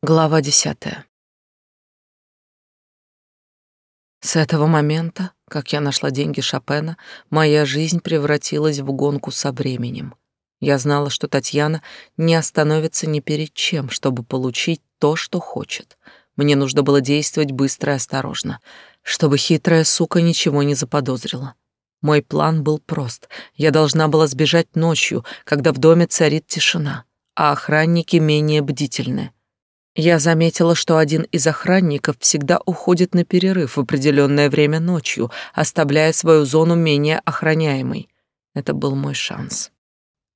Глава десятая. С этого момента, как я нашла деньги Шопена, моя жизнь превратилась в гонку со временем. Я знала, что Татьяна не остановится ни перед чем, чтобы получить то, что хочет. Мне нужно было действовать быстро и осторожно, чтобы хитрая сука ничего не заподозрила. Мой план был прост. Я должна была сбежать ночью, когда в доме царит тишина, а охранники менее бдительны. Я заметила, что один из охранников всегда уходит на перерыв в определенное время ночью, оставляя свою зону менее охраняемой. Это был мой шанс.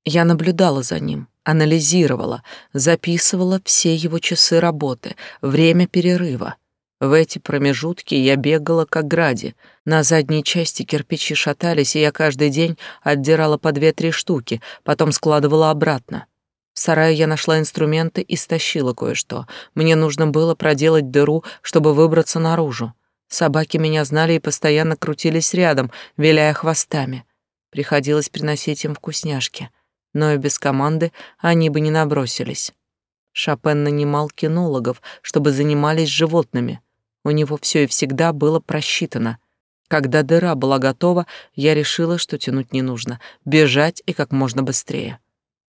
Я наблюдала за ним, анализировала, записывала все его часы работы, время перерыва. В эти промежутки я бегала как гради. На задней части кирпичи шатались, и я каждый день отдирала по две-три штуки, потом складывала обратно. В сарае я нашла инструменты и стащила кое-что. Мне нужно было проделать дыру, чтобы выбраться наружу. Собаки меня знали и постоянно крутились рядом, виляя хвостами. Приходилось приносить им вкусняшки. Но и без команды они бы не набросились. Шопен нанимал кинологов, чтобы занимались животными. У него все и всегда было просчитано. Когда дыра была готова, я решила, что тянуть не нужно, бежать и как можно быстрее.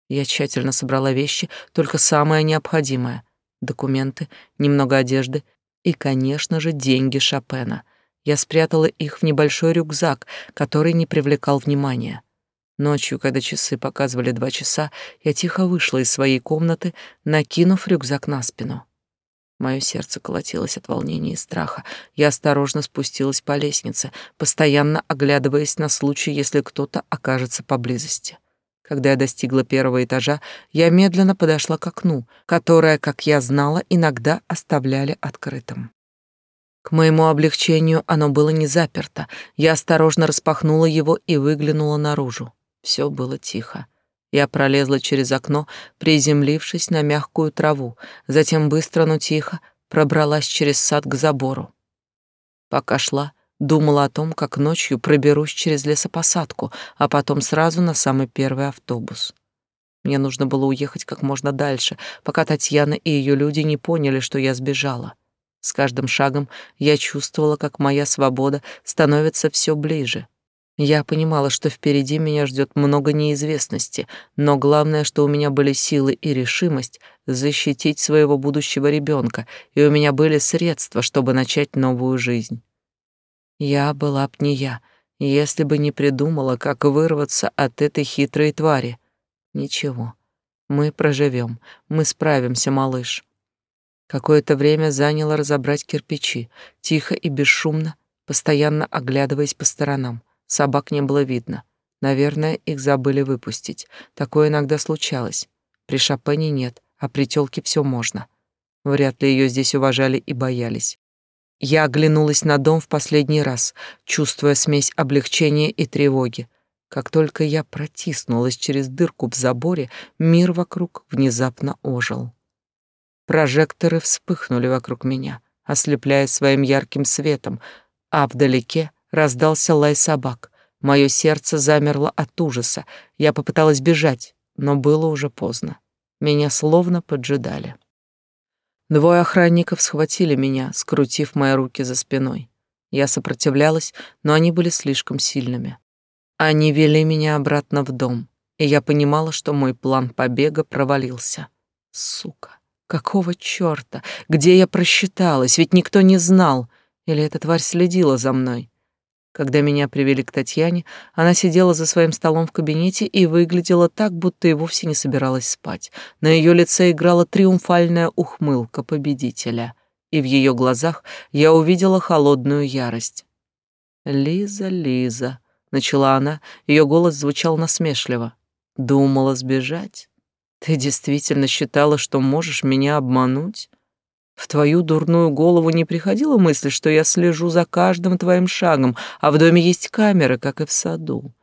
Я тщательно собрала вещи, только самое необходимое. Документы, немного одежды и, конечно же, деньги Шопена. Я спрятала их в небольшой рюкзак, который не привлекал внимания. Ночью, когда часы показывали два часа, я тихо вышла из своей комнаты, накинув рюкзак на спину. Мое сердце колотилось от волнения и страха. Я осторожно спустилась по лестнице, постоянно оглядываясь на случай, если кто-то окажется поблизости. Когда я достигла первого этажа, я медленно подошла к окну, которое, как я знала, иногда оставляли открытым. К моему облегчению оно было не заперто. Я осторожно распахнула его и выглянула наружу. Все было тихо. Я пролезла через окно, приземлившись на мягкую траву, затем быстро, но тихо пробралась через сад к забору. Пока шла, Думала о том, как ночью проберусь через лесопосадку, а потом сразу на самый первый автобус. Мне нужно было уехать как можно дальше, пока Татьяна и ее люди не поняли, что я сбежала. С каждым шагом я чувствовала, как моя свобода становится все ближе. Я понимала, что впереди меня ждет много неизвестности, но главное, что у меня были силы и решимость защитить своего будущего ребенка, и у меня были средства, чтобы начать новую жизнь. Я была б не я, если бы не придумала, как вырваться от этой хитрой твари. Ничего, мы проживем, мы справимся, малыш. Какое-то время заняло разобрать кирпичи, тихо и бесшумно, постоянно оглядываясь по сторонам. Собак не было видно. Наверное, их забыли выпустить. Такое иногда случалось. При Шопене нет, а при тёлке всё можно. Вряд ли её здесь уважали и боялись. Я оглянулась на дом в последний раз, чувствуя смесь облегчения и тревоги. Как только я протиснулась через дырку в заборе, мир вокруг внезапно ожил. Прожекторы вспыхнули вокруг меня, ослепляя своим ярким светом, а вдалеке раздался лай собак. Мое сердце замерло от ужаса. Я попыталась бежать, но было уже поздно. Меня словно поджидали. Двое охранников схватили меня, скрутив мои руки за спиной. Я сопротивлялась, но они были слишком сильными. Они вели меня обратно в дом, и я понимала, что мой план побега провалился. Сука, какого чёрта? Где я просчиталась? Ведь никто не знал. Или эта тварь следила за мной? Когда меня привели к Татьяне, она сидела за своим столом в кабинете и выглядела так, будто и вовсе не собиралась спать. На ее лице играла триумфальная ухмылка победителя, и в ее глазах я увидела холодную ярость. «Лиза, Лиза», — начала она, ее голос звучал насмешливо. «Думала сбежать? Ты действительно считала, что можешь меня обмануть?» В твою дурную голову не приходила мысль, что я слежу за каждым твоим шагом, а в доме есть камеры, как и в саду.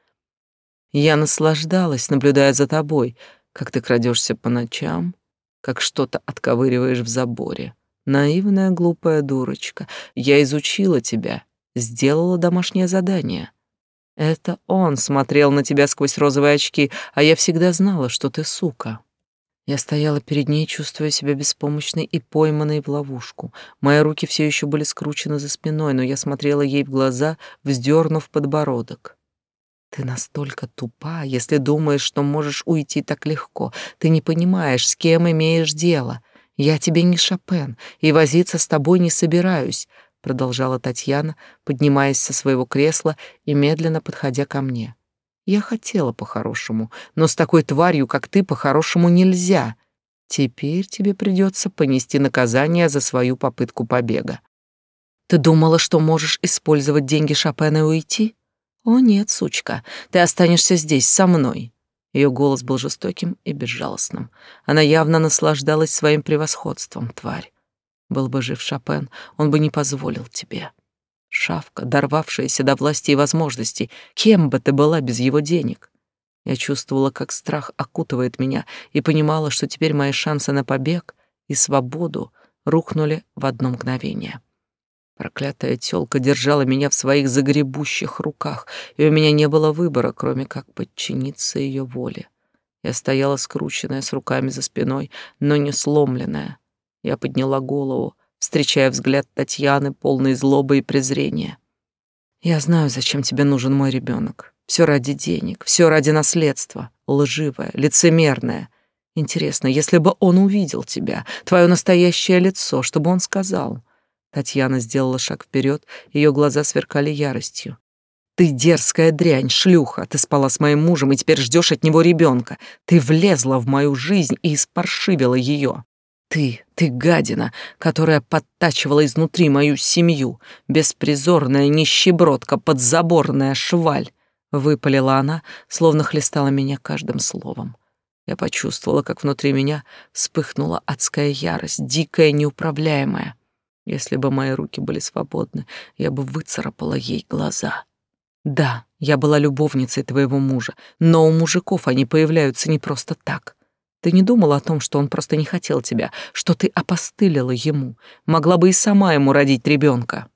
Я наслаждалась, наблюдая за тобой, как ты крадешься по ночам, как что-то отковыриваешь в заборе. Наивная глупая дурочка. Я изучила тебя, сделала домашнее задание. Это он смотрел на тебя сквозь розовые очки, а я всегда знала, что ты сука. Я стояла перед ней, чувствуя себя беспомощной и пойманной в ловушку. Мои руки все еще были скручены за спиной, но я смотрела ей в глаза, вздернув подбородок. Ты настолько тупа, если думаешь, что можешь уйти так легко. Ты не понимаешь, с кем имеешь дело. Я тебе не Шопен, и возиться с тобой не собираюсь, продолжала Татьяна, поднимаясь со своего кресла и медленно подходя ко мне. Я хотела по-хорошему, но с такой тварью, как ты, по-хорошему нельзя. Теперь тебе придется понести наказание за свою попытку побега. Ты думала, что можешь использовать деньги Шопена и уйти? О нет, сучка, ты останешься здесь со мной. Ее голос был жестоким и безжалостным. Она явно наслаждалась своим превосходством, тварь. Был бы жив Шопен, он бы не позволил тебе. Шавка, дорвавшаяся до власти и возможностей, кем бы ты была без его денег? Я чувствовала, как страх окутывает меня, и понимала, что теперь мои шансы на побег и свободу рухнули в одно мгновение. Проклятая тёлка держала меня в своих загребущих руках, и у меня не было выбора, кроме как подчиниться ее воле. Я стояла скрученная с руками за спиной, но не сломленная. Я подняла голову, встречая взгляд Татьяны, полный злобы и презрения. «Я знаю, зачем тебе нужен мой ребенок. Все ради денег, все ради наследства, лживое, лицемерное. Интересно, если бы он увидел тебя, твое настоящее лицо, чтобы он сказал...» Татьяна сделала шаг вперед, ее глаза сверкали яростью. Ты дерзкая дрянь, шлюха. Ты спала с моим мужем и теперь ждешь от него ребенка. Ты влезла в мою жизнь и испаршивила ее. Ты, ты гадина, которая подтачивала изнутри мою семью, беспризорная нищебродка, подзаборная шваль. Выпалила она, словно хлестала меня каждым словом. Я почувствовала, как внутри меня вспыхнула адская ярость, дикая, неуправляемая. Если бы мои руки были свободны, я бы выцарапала ей глаза. Да, я была любовницей твоего мужа, но у мужиков они появляются не просто так. Ты не думала о том, что он просто не хотел тебя, что ты опостылила ему, могла бы и сама ему родить ребенка.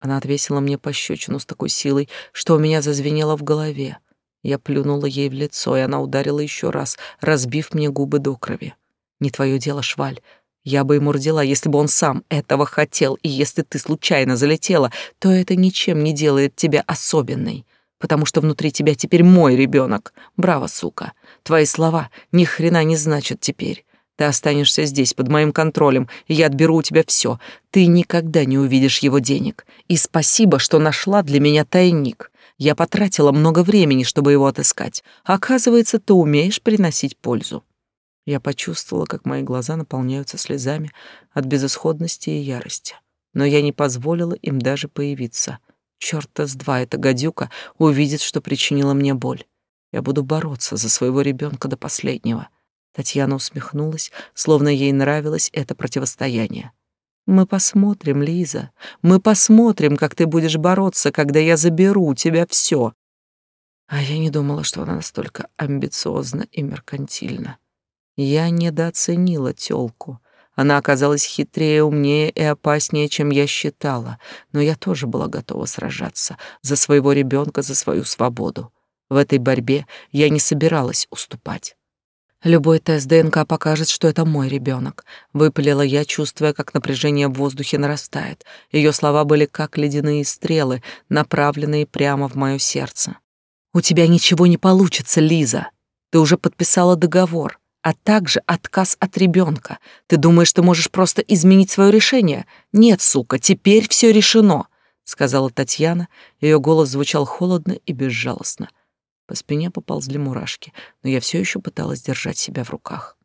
Она отвесила мне пощечину с такой силой, что у меня зазвенело в голове. Я плюнула ей в лицо, и она ударила еще раз, разбив мне губы до крови. Не твое дело, шваль. Я бы ему родила, если бы он сам этого хотел, и если ты случайно залетела, то это ничем не делает тебя особенной потому что внутри тебя теперь мой ребенок. Браво, сука. Твои слова ни хрена не значат теперь. Ты останешься здесь под моим контролем, и я отберу у тебя все. Ты никогда не увидишь его денег. И спасибо, что нашла для меня тайник. Я потратила много времени, чтобы его отыскать. Оказывается, ты умеешь приносить пользу. Я почувствовала, как мои глаза наполняются слезами от безысходности и ярости. Но я не позволила им даже появиться — Чёрта с два эта гадюка увидит, что причинила мне боль. Я буду бороться за своего ребенка до последнего. Татьяна усмехнулась, словно ей нравилось это противостояние. Мы посмотрим, Лиза. Мы посмотрим, как ты будешь бороться, когда я заберу у тебя все. А я не думала, что она настолько амбициозна и меркантильна. Я недооценила тёлку. Она оказалась хитрее, умнее и опаснее, чем я считала, но я тоже была готова сражаться за своего ребенка, за свою свободу. В этой борьбе я не собиралась уступать. Любой тест ДНК покажет, что это мой ребенок. Выпалила я, чувствуя, как напряжение в воздухе нарастает. Ее слова были как ледяные стрелы, направленные прямо в мое сердце. У тебя ничего не получится, Лиза. Ты уже подписала договор а также отказ от ребенка. Ты думаешь, ты можешь просто изменить свое решение? Нет, сука, теперь все решено, сказала Татьяна. Ее голос звучал холодно и безжалостно. По спине поползли мурашки, но я все еще пыталась держать себя в руках.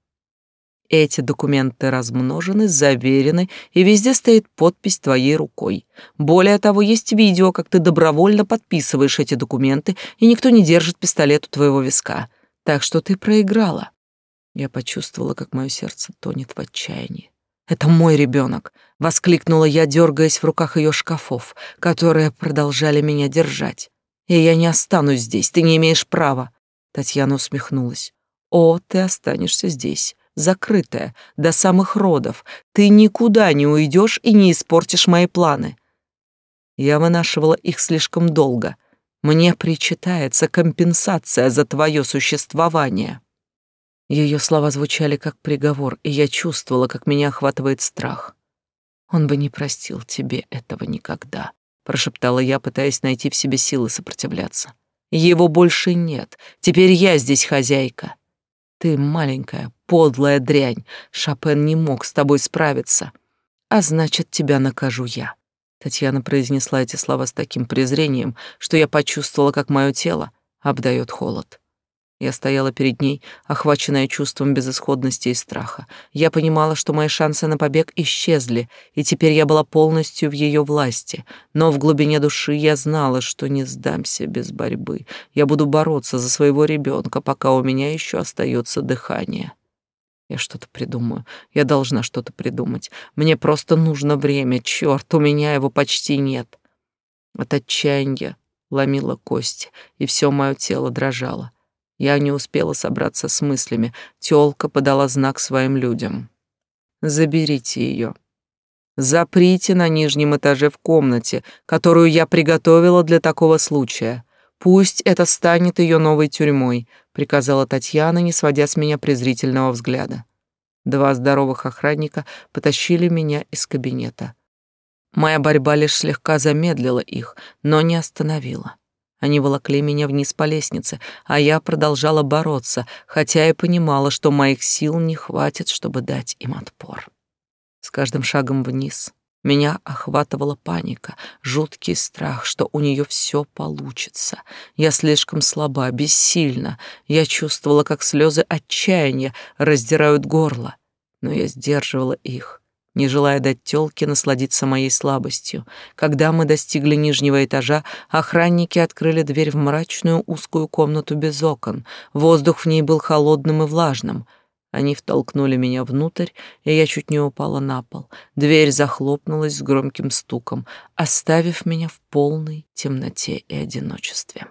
Эти документы размножены, заверены, и везде стоит подпись твоей рукой. Более того, есть видео, как ты добровольно подписываешь эти документы, и никто не держит пистолет у твоего виска. Так что ты проиграла. Я почувствовала, как мое сердце тонет в отчаянии. «Это мой ребенок!» — воскликнула я, дергаясь в руках ее шкафов, которые продолжали меня держать. «И я не останусь здесь, ты не имеешь права!» Татьяна усмехнулась. «О, ты останешься здесь, закрытая, до самых родов. Ты никуда не уйдешь и не испортишь мои планы». Я вынашивала их слишком долго. Мне причитается компенсация за твое существование. Ее слова звучали как приговор, и я чувствовала, как меня охватывает страх. Он бы не простил тебе этого никогда, прошептала я, пытаясь найти в себе силы сопротивляться. Его больше нет. Теперь я здесь хозяйка. Ты маленькая, подлая дрянь. Шопен не мог с тобой справиться. А значит, тебя накажу я. Татьяна произнесла эти слова с таким презрением, что я почувствовала, как мое тело обдает холод. Я стояла перед ней, охваченная чувством безысходности и страха. Я понимала, что мои шансы на побег исчезли, и теперь я была полностью в ее власти. Но в глубине души я знала, что не сдамся без борьбы. Я буду бороться за своего ребенка, пока у меня еще остается дыхание. Я что-то придумаю. Я должна что-то придумать. Мне просто нужно время. Черт, у меня его почти нет. От отчаяния ломила кость, и все мое тело дрожало. Я не успела собраться с мыслями. Тёлка подала знак своим людям. «Заберите ее. Заприте на нижнем этаже в комнате, которую я приготовила для такого случая. Пусть это станет ее новой тюрьмой», — приказала Татьяна, не сводя с меня презрительного взгляда. Два здоровых охранника потащили меня из кабинета. Моя борьба лишь слегка замедлила их, но не остановила. Они волокли меня вниз по лестнице, а я продолжала бороться, хотя и понимала, что моих сил не хватит, чтобы дать им отпор. С каждым шагом вниз меня охватывала паника, жуткий страх, что у нее все получится. Я слишком слаба, бессильна. Я чувствовала, как слезы отчаяния раздирают горло, но я сдерживала их не желая дать тёлке насладиться моей слабостью. Когда мы достигли нижнего этажа, охранники открыли дверь в мрачную узкую комнату без окон. Воздух в ней был холодным и влажным. Они втолкнули меня внутрь, и я чуть не упала на пол. Дверь захлопнулась с громким стуком, оставив меня в полной темноте и одиночестве.